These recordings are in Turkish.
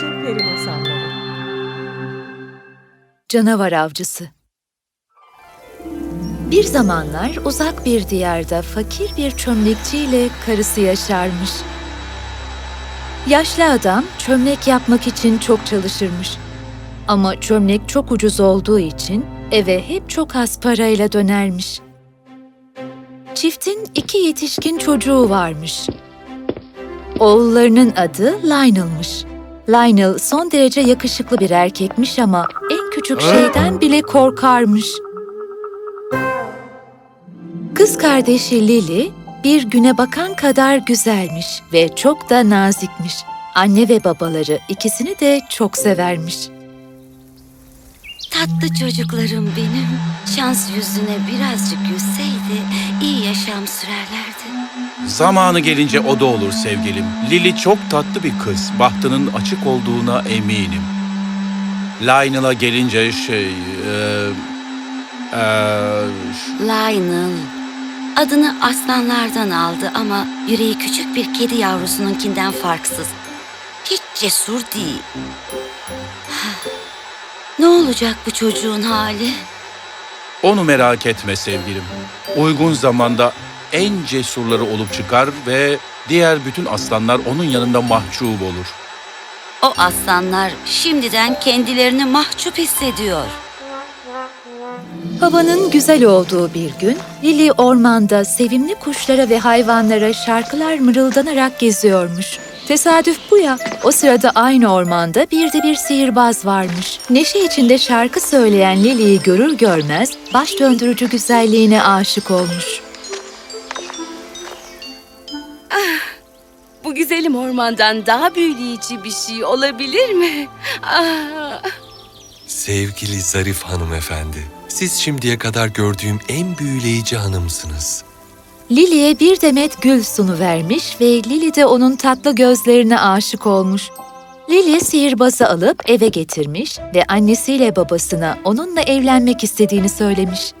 Çömlekçi Peri Masalları Canavar Avcısı Bir zamanlar uzak bir diyarda fakir bir çömlekçiyle karısı yaşarmış. Yaşlı adam çömlek yapmak için çok çalışırmış. Ama çömlek çok ucuz olduğu için eve hep çok az parayla dönermiş. Çiftin iki yetişkin çocuğu varmış. Oğullarının adı Lionel'mış. Lionel son derece yakışıklı bir erkekmiş ama en küçük şeyden bile korkarmış. Kız kardeşi Lily bir güne bakan kadar güzelmiş ve çok da nazikmiş. Anne ve babaları ikisini de çok severmiş. Tatlı çocuklarım benim. Şans yüzüne birazcık gülseydi iyi yaşam sürerlerdi. Zamanı gelince o da olur sevgilim. Lily çok tatlı bir kız. Bahtının açık olduğuna eminim. Lionel'a gelince şey... E, e, Lionel. Adını aslanlardan aldı ama yüreği küçük bir kedi yavrusununkinden farksız. Hiç cesur değil. Ne olacak bu çocuğun hali? onu merak etme sevgilim. Uygun zamanda en cesurları olup çıkar ve diğer bütün aslanlar onun yanında mahcup olur. O aslanlar şimdiden kendilerini mahcup hissediyor. Havanın güzel olduğu bir gün Lily ormanda sevimli kuşlara ve hayvanlara şarkılar mırıldanarak geziyormuş. Tesadüf bu ya. O sırada aynı ormanda bir de bir sihirbaz varmış. Neşe içinde şarkı söyleyen Lily'yi görür görmez baş döndürücü güzelliğine aşık olmuş. Bu güzelim ormandan daha büyüleyici bir şey olabilir mi? Ah, Sevgili Zarif hanımefendi, siz şimdiye kadar gördüğüm en büyüleyici hanımsınız. Lily'e bir demet gül sunu vermiş ve Lily de onun tatlı gözlerine aşık olmuş. Lily sihirbazı alıp eve getirmiş ve annesiyle babasına onunla evlenmek istediğini söylemiş.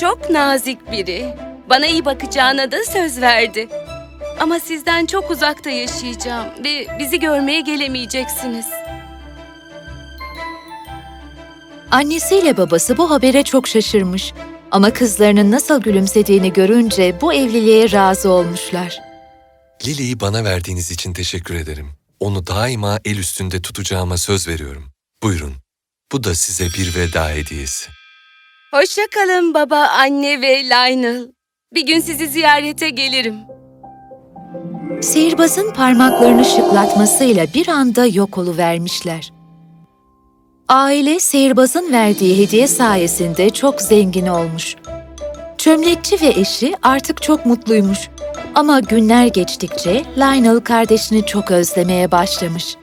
çok nazik biri. Bana iyi bakacağına da söz verdi. Ama sizden çok uzakta yaşayacağım ve bizi görmeye gelemeyeceksiniz. Annesiyle babası bu habere çok şaşırmış. Ama kızlarının nasıl gülümsediğini görünce bu evliliğe razı olmuşlar. Lily'yi bana verdiğiniz için teşekkür ederim. Onu daima el üstünde tutacağıma söz veriyorum. Buyurun, bu da size bir veda hediyesi. Hoşça kalın baba, anne ve Lionel. Bir gün sizi ziyarete gelirim. Sihirbazın parmaklarını şıklatmasıyla bir anda yok oluvermişler. Aile sihirbazın verdiği hediye sayesinde çok zengin olmuş. Çömlekçi ve eşi artık çok mutluymuş. Ama günler geçtikçe Lionel kardeşini çok özlemeye başlamış.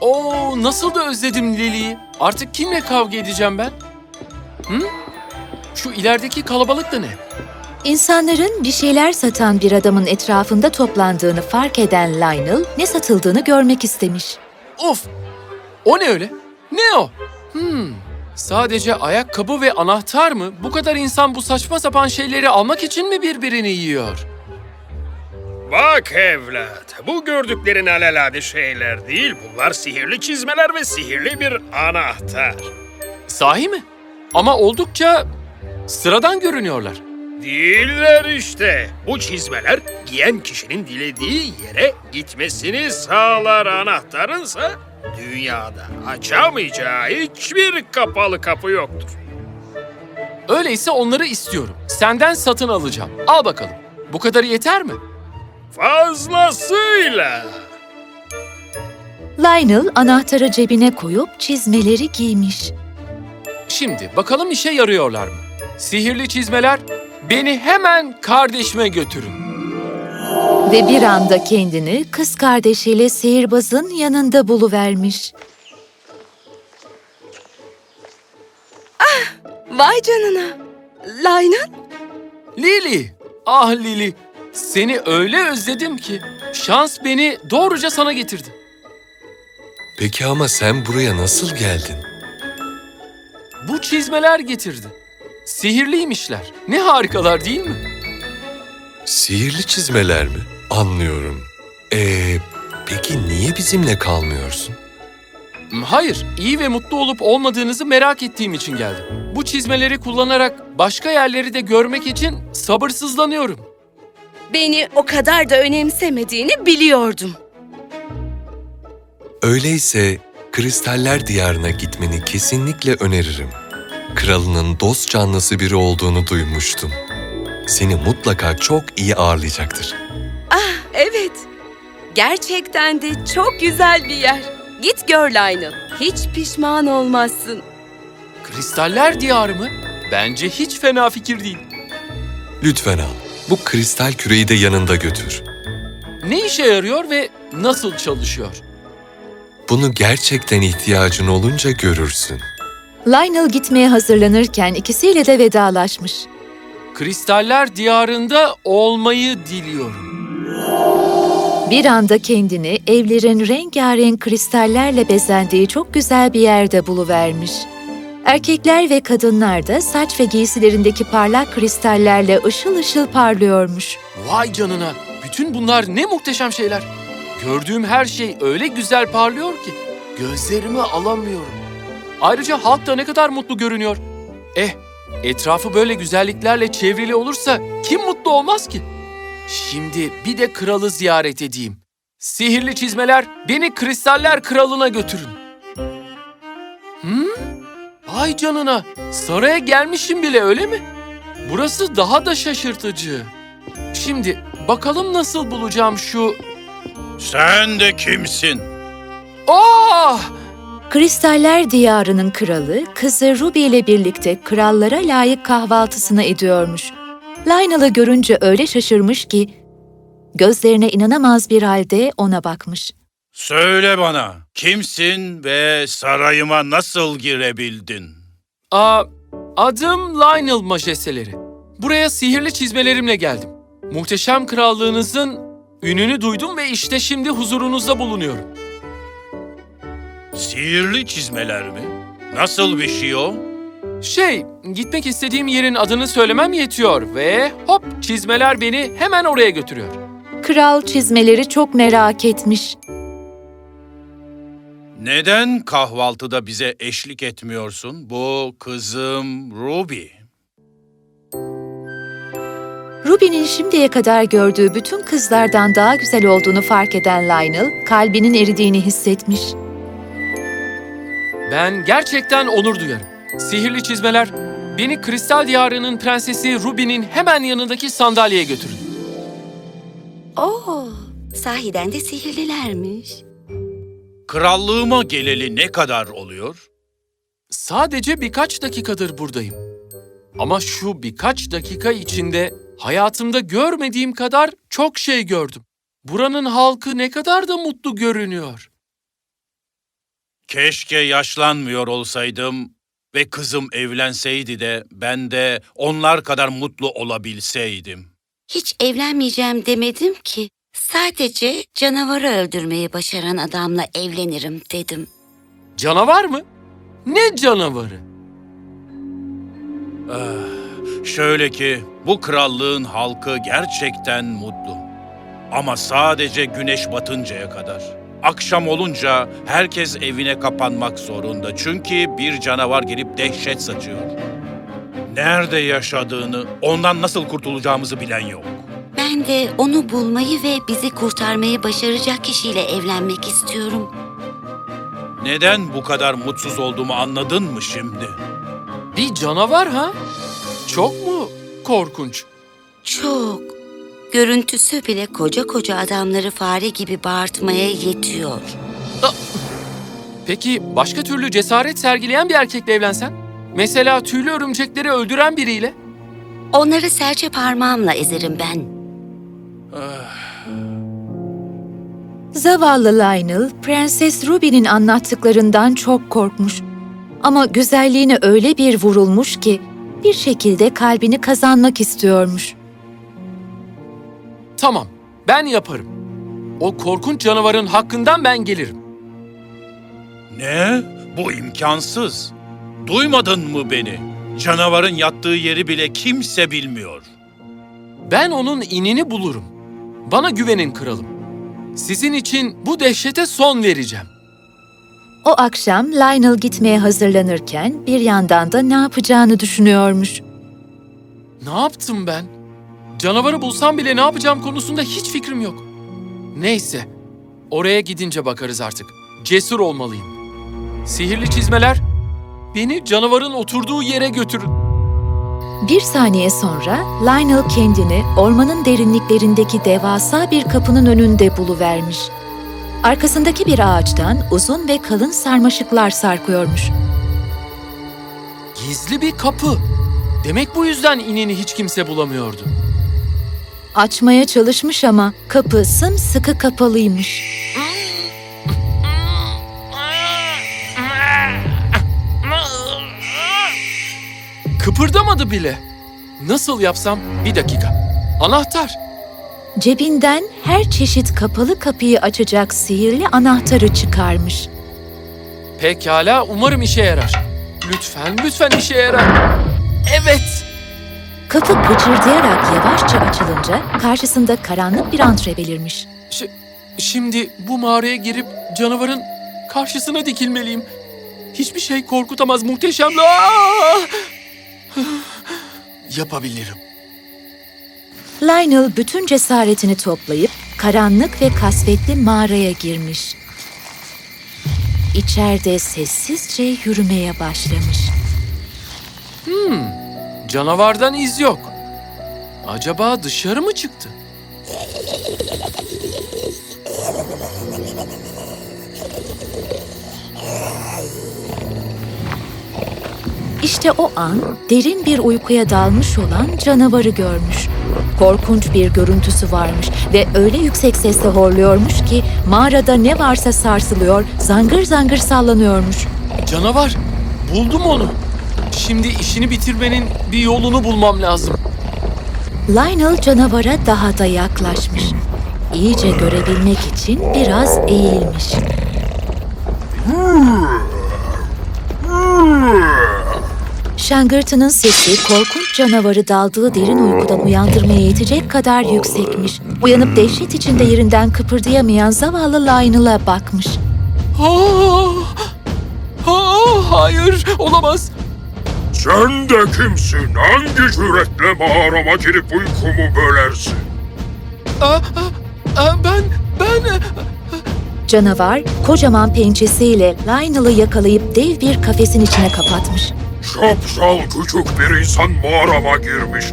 Oo nasıl da özledim Lily'yi. Artık kimle kavga edeceğim ben? Hı? Şu ilerideki kalabalık da ne? İnsanların bir şeyler satan bir adamın etrafında toplandığını fark eden Lionel ne satıldığını görmek istemiş. Of! O ne öyle? Ne o? Hmm. Sadece ayakkabı ve anahtar mı? Bu kadar insan bu saçma sapan şeyleri almak için mi birbirini yiyor? Bak evlat, bu gördüklerin alelade şeyler değil. Bunlar sihirli çizmeler ve sihirli bir anahtar. Sahi mi? Ama oldukça sıradan görünüyorlar. Değiller işte. Bu çizmeler giyen kişinin dilediği yere gitmesini sağlar anahtarınsa dünyada açamayacağı hiçbir kapalı kapı yoktur. Öyleyse onları istiyorum. Senden satın alacağım. Al bakalım. Bu kadarı yeter mi? Fazlasıyla. Lionel anahtarı cebine koyup çizmeleri giymiş. Şimdi bakalım işe yarıyorlar mı? Sihirli çizmeler beni hemen kardeşime götürün. Ve bir anda kendini kız kardeşiyle sihirbazın yanında buluvermiş. Vay canına. Lionel? Lili! Ah Lili! Seni öyle özledim ki şans beni doğruca sana getirdi. Peki ama sen buraya nasıl geldin? Bu çizmeler getirdi. Sihirliymişler. Ne harikalar değil mi? Sihirli çizmeler mi? Anlıyorum. Ee, peki niye niye bizimle kalmıyorsun? Hayır, iyi ve mutlu olup olmadığınızı merak ettiğim için geldim. Bu çizmeleri kullanarak başka yerleri de görmek için sabırsızlanıyorum. Beni o kadar da önemsemediğini biliyordum. Öyleyse Kristaller Diyarı'na gitmeni kesinlikle öneririm. Kralının dost canlısı biri olduğunu duymuştum. Seni mutlaka çok iyi ağırlayacaktır. Evet. Gerçekten de çok güzel bir yer. Git gör Lionel. Hiç pişman olmazsın. Kristaller diyarı mı? Bence hiç fena fikir değil. Lütfen al. Bu kristal küreyi de yanında götür. Ne işe yarıyor ve nasıl çalışıyor? Bunu gerçekten ihtiyacın olunca görürsün. Lionel gitmeye hazırlanırken ikisiyle de vedalaşmış. Kristaller diyarında olmayı diliyorum. Bir anda kendini evlerin rengarenk kristallerle bezendiği çok güzel bir yerde buluvermiş. Erkekler ve kadınlar da saç ve giysilerindeki parlak kristallerle ışıl ışıl parlıyormuş. Vay canına, bütün bunlar ne muhteşem şeyler. Gördüğüm her şey öyle güzel parlıyor ki gözlerimi alamıyorum. Ayrıca halk da ne kadar mutlu görünüyor. Eh, etrafı böyle güzelliklerle çevrili olursa kim mutlu olmaz ki? Şimdi bir de kralı ziyaret edeyim. Sihirli çizmeler beni kristaller kralına götürün. Hmm? Ay canına, saraya gelmişim bile öyle mi? Burası daha da şaşırtıcı. Şimdi bakalım nasıl bulacağım şu... Sen de kimsin? Ah! Kristaller diyarının kralı, kızı Ruby ile birlikte krallara layık kahvaltısını ediyormuş. Lionel'ı görünce öyle şaşırmış ki, gözlerine inanamaz bir halde ona bakmış. Söyle bana, kimsin ve sarayıma nasıl girebildin? Aa, adım Lionel majesteleri. Buraya sihirli çizmelerimle geldim. Muhteşem krallığınızın ününü duydum ve işte şimdi huzurunuzda bulunuyorum. Sihirli çizmeler mi? Nasıl bir şey o? Şey, gitmek istediğim yerin adını söylemem yetiyor ve hop çizmeler beni hemen oraya götürüyor. Kral çizmeleri çok merak etmiş. Neden kahvaltıda bize eşlik etmiyorsun? Bu kızım Ruby. Ruby'nin şimdiye kadar gördüğü bütün kızlardan daha güzel olduğunu fark eden Lionel, kalbinin eridiğini hissetmiş. Ben gerçekten onur duyarım. Sihirli çizmeler, beni Kristal Diyarı'nın prensesi Ruby'nin hemen yanındaki sandalyeye götürün. Oo, sahiden de sihirlilermiş. Krallığıma geleli ne kadar oluyor? Sadece birkaç dakikadır buradayım. Ama şu birkaç dakika içinde hayatımda görmediğim kadar çok şey gördüm. Buranın halkı ne kadar da mutlu görünüyor. Keşke yaşlanmıyor olsaydım ve kızım evlenseydi de ben de onlar kadar mutlu olabilseydim. Hiç evlenmeyeceğim demedim ki. Sadece canavarı öldürmeyi başaran adamla evlenirim dedim. Canavar mı? Ne canavarı? Şöyle ki bu krallığın halkı gerçekten mutlu. Ama sadece güneş batıncaya kadar. Akşam olunca herkes evine kapanmak zorunda çünkü bir canavar gelip dehşet saçıyor. Nerede yaşadığını, ondan nasıl kurtulacağımızı bilen yok. Ben de onu bulmayı ve bizi kurtarmayı başaracak kişiyle evlenmek istiyorum. Neden bu kadar mutsuz olduğumu anladın mı şimdi? Bir canavar ha? Çok mu korkunç? Çok. Görüntüsü bile koca koca adamları fare gibi bağırtmaya yetiyor. Peki başka türlü cesaret sergileyen bir erkekle evlensen? Mesela tüylü örümcekleri öldüren biriyle? Onları serçe parmağımla ezerim ben. Zavallı Lionel, Prenses Ruby'nin anlattıklarından çok korkmuş. Ama güzelliğine öyle bir vurulmuş ki bir şekilde kalbini kazanmak istiyormuş. Tamam, ben yaparım. O korkunç canavarın hakkından ben gelirim. Ne? Bu imkansız. Duymadın mı beni? Canavarın yattığı yeri bile kimse bilmiyor. Ben onun inini bulurum. Bana güvenin kralım. Sizin için bu dehşete son vereceğim. O akşam Lionel gitmeye hazırlanırken bir yandan da ne yapacağını düşünüyormuş. Ne yaptım ben? Canavarı bulsam bile ne yapacağım konusunda hiç fikrim yok. Neyse, oraya gidince bakarız artık. Cesur olmalıyım. Sihirli çizmeler, beni canavarın oturduğu yere götürün. Bir saniye sonra Lionel kendini ormanın derinliklerindeki devasa bir kapının önünde buluvermiş. Arkasındaki bir ağaçtan uzun ve kalın sarmaşıklar sarkıyormuş. Gizli bir kapı. Demek bu yüzden ineni hiç kimse bulamıyordu. Açmaya çalışmış ama kapı sımsıkı kapalıymış. Kıpırdamadı bile. Nasıl yapsam? Bir dakika. Anahtar. Cebinden her çeşit kapalı kapıyı açacak sihirli anahtarı çıkarmış. Pekala, umarım işe yarar. Lütfen, lütfen işe yarar. Evet. Kapı gıcırdayarak yavaşça açılınca karşısında karanlık bir antre belirmiş. Ş- şimdi bu mağaraya girip canavarın karşısına dikilmeliyim. Hiçbir şey korkutamaz muhteşem. Aa! Yapabilirim. Lionel bütün cesaretini toplayıp karanlık ve kasvetli mağaraya girmiş. İçeride sessizce yürümeye başlamış. Canavardan iz yok. Acaba dışarı mı çıktı? İşte o an derin bir uykuya dalmış olan canavarı görmüş. Korkunç bir görüntüsü varmış ve öyle yüksek sesle horluyormuş ki mağarada ne varsa sarsılıyor, zangır zangır sallanıyormuş. Canavar. Buldum onu. Şimdi işini bitirmenin bir yolunu bulmam lazım. Lionel canavara daha da yaklaşmış. İyice görebilmek için biraz eğilmiş. Şangırtı'nın sesi korkunç canavarı daldığı derin uykudan uyandırmaya yetecek kadar yüksekmiş. Uyanıp dehşet içinde yerinden kıpırdayamayan zavallı Lionel'a bakmış. Aa! Aa, hayır, olamaz. Sen de kimsin? Hangi cüretle mağarama girip uykumu bölersin? Aa, aa, ben, ben... Canavar kocaman pençesiyle Lionel'ı yakalayıp dev bir kafesin içine kapatmış. Şapşal küçük bir insan mağarama girmiş.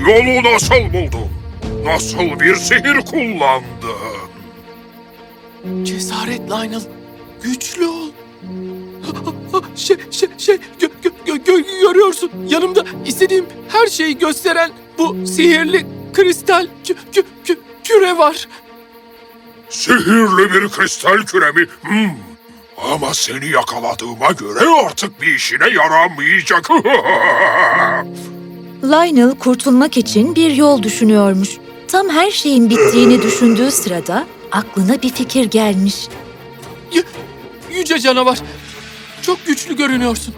Yolu nasıl buldun? Nasıl bir sihir kullandın? Cesaret Lionel, güçlü ol. Şey, şey, şey, gö, gö, gö, gö- görüyorsun. Yanımda istediğim her şeyi gösteren bu sihirli kristal kü, kü, kü- küre var. Sihirli bir kristal küre mi? Hmm. Ama seni yakaladığıma göre artık bir işine yaramayacak. Lionel kurtulmak için bir yol düşünüyormuş. Tam her şeyin bittiğini düşündüğü sırada aklına bir fikir gelmiş. Y- yüce canavar, çok güçlü görünüyorsun.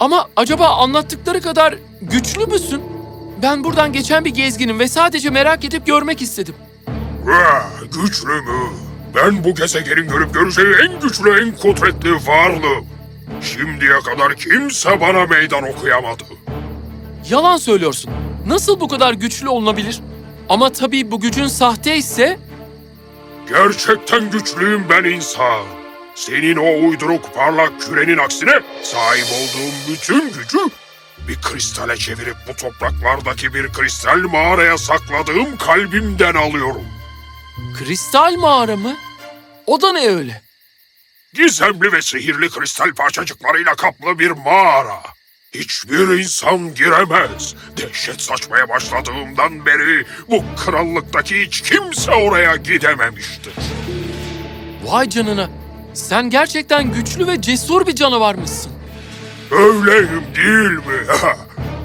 Ama acaba anlattıkları kadar güçlü müsün? Ben buradan geçen bir gezginim ve sadece merak edip görmek istedim. Vah, güçlü mü? Ben bu gezegenin görüp göreceği en güçlü, en kudretli varlığım. Şimdiye kadar kimse bana meydan okuyamadı. Yalan söylüyorsun. Nasıl bu kadar güçlü olunabilir? Ama tabii bu gücün sahte ise Gerçekten güçlüyüm ben insan. Senin o uyduruk parlak kürenin aksine sahip olduğum bütün gücü bir kristale çevirip bu topraklardaki bir kristal mağaraya sakladığım kalbimden alıyorum. kristal mağara mı? O da ne öyle? Gizemli ve sihirli kristal parçacıklarıyla kaplı bir mağara. Hiçbir insan giremez. Dehşet saçmaya başladığımdan beri bu krallıktaki hiç kimse oraya gidememiştir. Vay canına. Sen gerçekten güçlü ve cesur bir canavarmışsın. Öyleyim değil mi?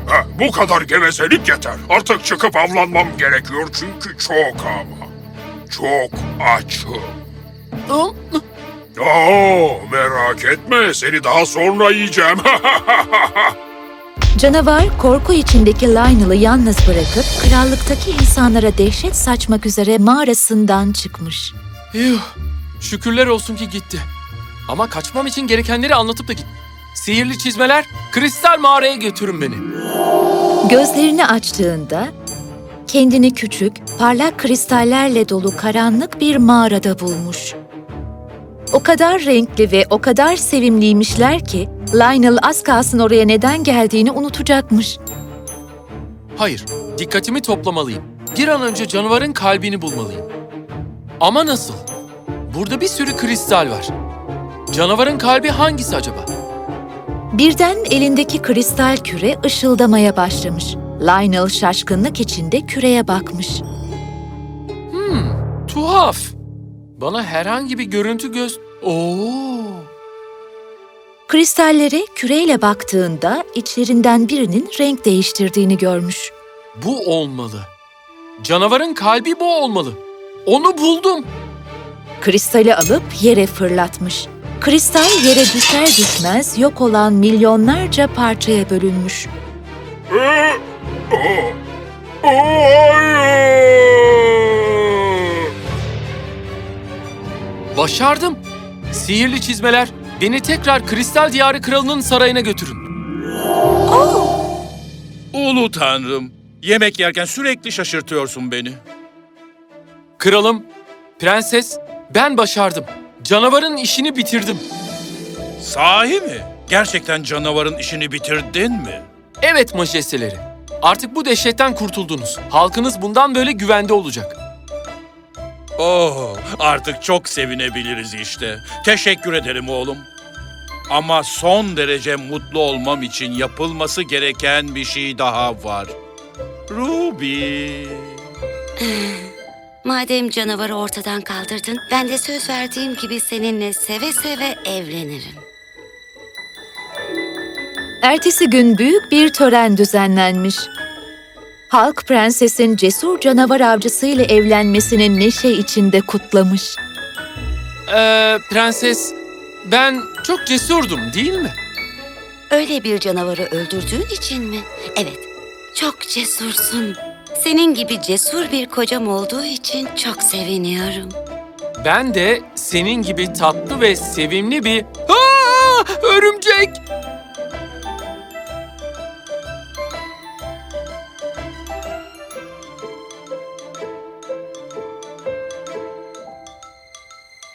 Ha, bu kadar gevezelik yeter. Artık çıkıp avlanmam gerekiyor çünkü çok ama. Çok açım. Oo, merak etme seni daha sonra yiyeceğim. Canavar korku içindeki Lionel'ı yalnız bırakıp krallıktaki insanlara dehşet saçmak üzere mağarasından çıkmış. Yuh, şükürler olsun ki gitti. Ama kaçmam için gerekenleri anlatıp da git. Sihirli çizmeler, kristal mağaraya götürün beni. Gözlerini açtığında kendini küçük, parlak kristallerle dolu karanlık bir mağarada bulmuş. O kadar renkli ve o kadar sevimliymişler ki Lionel az kalsın oraya neden geldiğini unutacakmış. Hayır, dikkatimi toplamalıyım. Bir an önce canavarın kalbini bulmalıyım. Ama nasıl? Burada bir sürü kristal var. Canavarın kalbi hangisi acaba? Birden elindeki kristal küre ışıldamaya başlamış. Lionel şaşkınlık içinde küreye bakmış. Tuhaf. Bana herhangi bir görüntü göz... Oo. Kristallere küreyle baktığında içlerinden birinin renk değiştirdiğini görmüş. Bu olmalı. Canavarın kalbi bu olmalı. Onu buldum. Kristali alıp yere fırlatmış. Kristal yere düşer düşmez yok olan milyonlarca parçaya bölünmüş. Ee! Başardım. Sihirli çizmeler beni tekrar Kristal Diyarı Kralı'nın sarayına götürün. Ulu tanrım. Yemek yerken sürekli şaşırtıyorsun beni. Kralım, prenses, ben başardım. Canavarın işini bitirdim. Sahi mi? Gerçekten canavarın işini bitirdin mi? Evet majesteleri. Artık bu dehşetten kurtuldunuz. Halkınız bundan böyle güvende olacak. Oh, artık çok sevinebiliriz işte. Teşekkür ederim oğlum. Ama son derece mutlu olmam için yapılması gereken bir şey daha var. Ruby. Madem canavarı ortadan kaldırdın, ben de söz verdiğim gibi seninle seve seve evlenirim. Ertesi gün büyük bir tören düzenlenmiş. Halk prensesin cesur canavar avcısıyla evlenmesini neşe içinde kutlamış. Ee, prenses, ben çok cesurdum değil mi? Öyle bir canavarı öldürdüğün için mi? Evet, çok cesursun. Senin gibi cesur bir kocam olduğu için çok seviniyorum. Ben de senin gibi tatlı ve sevimli bir... Aa, örümcek!